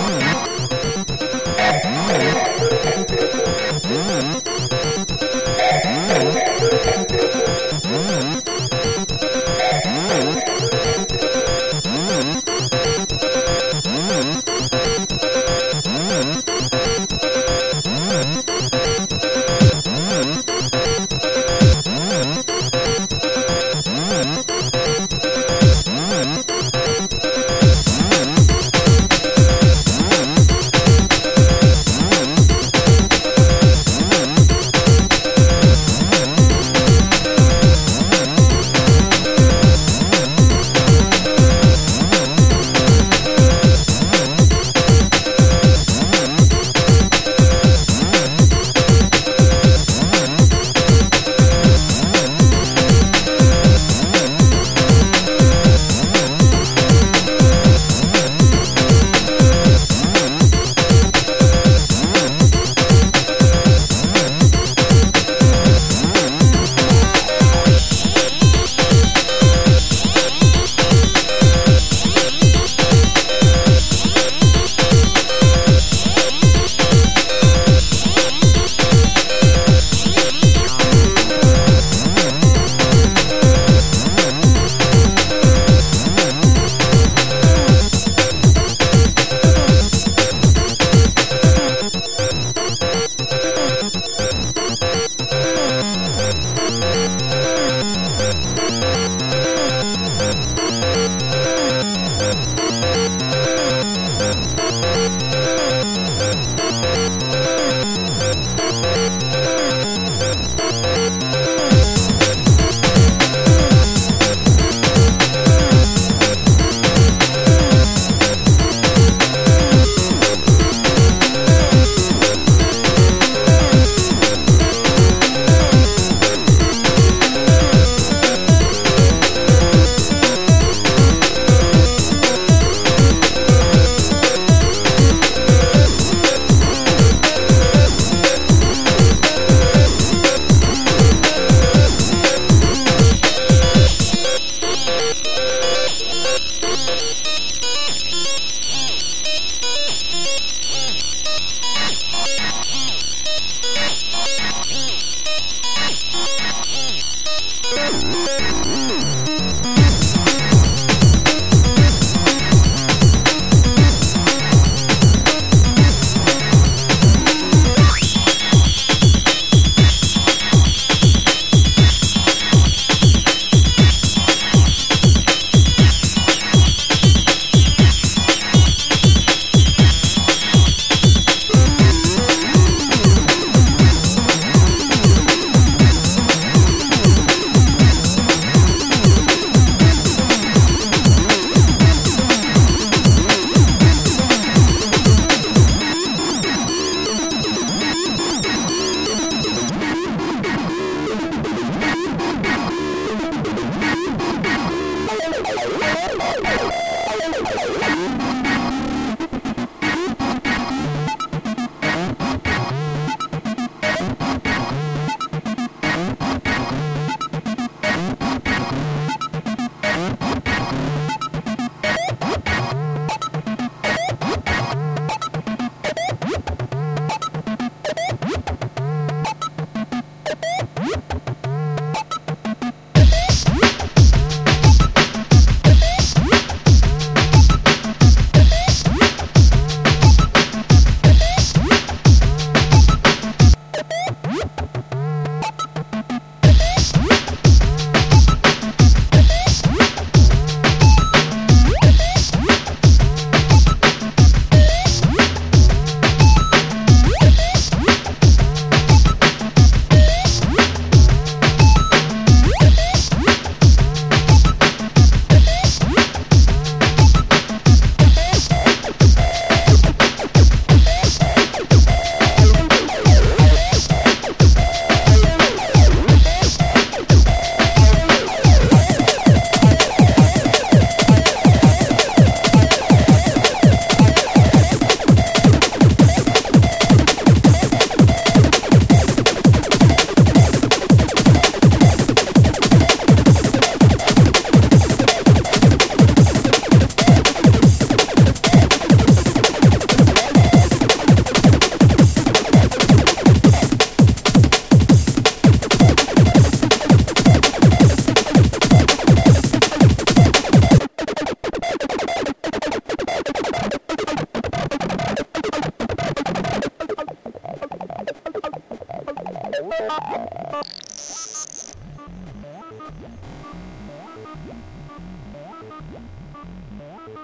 Mm-hmm. Yeah. Woo!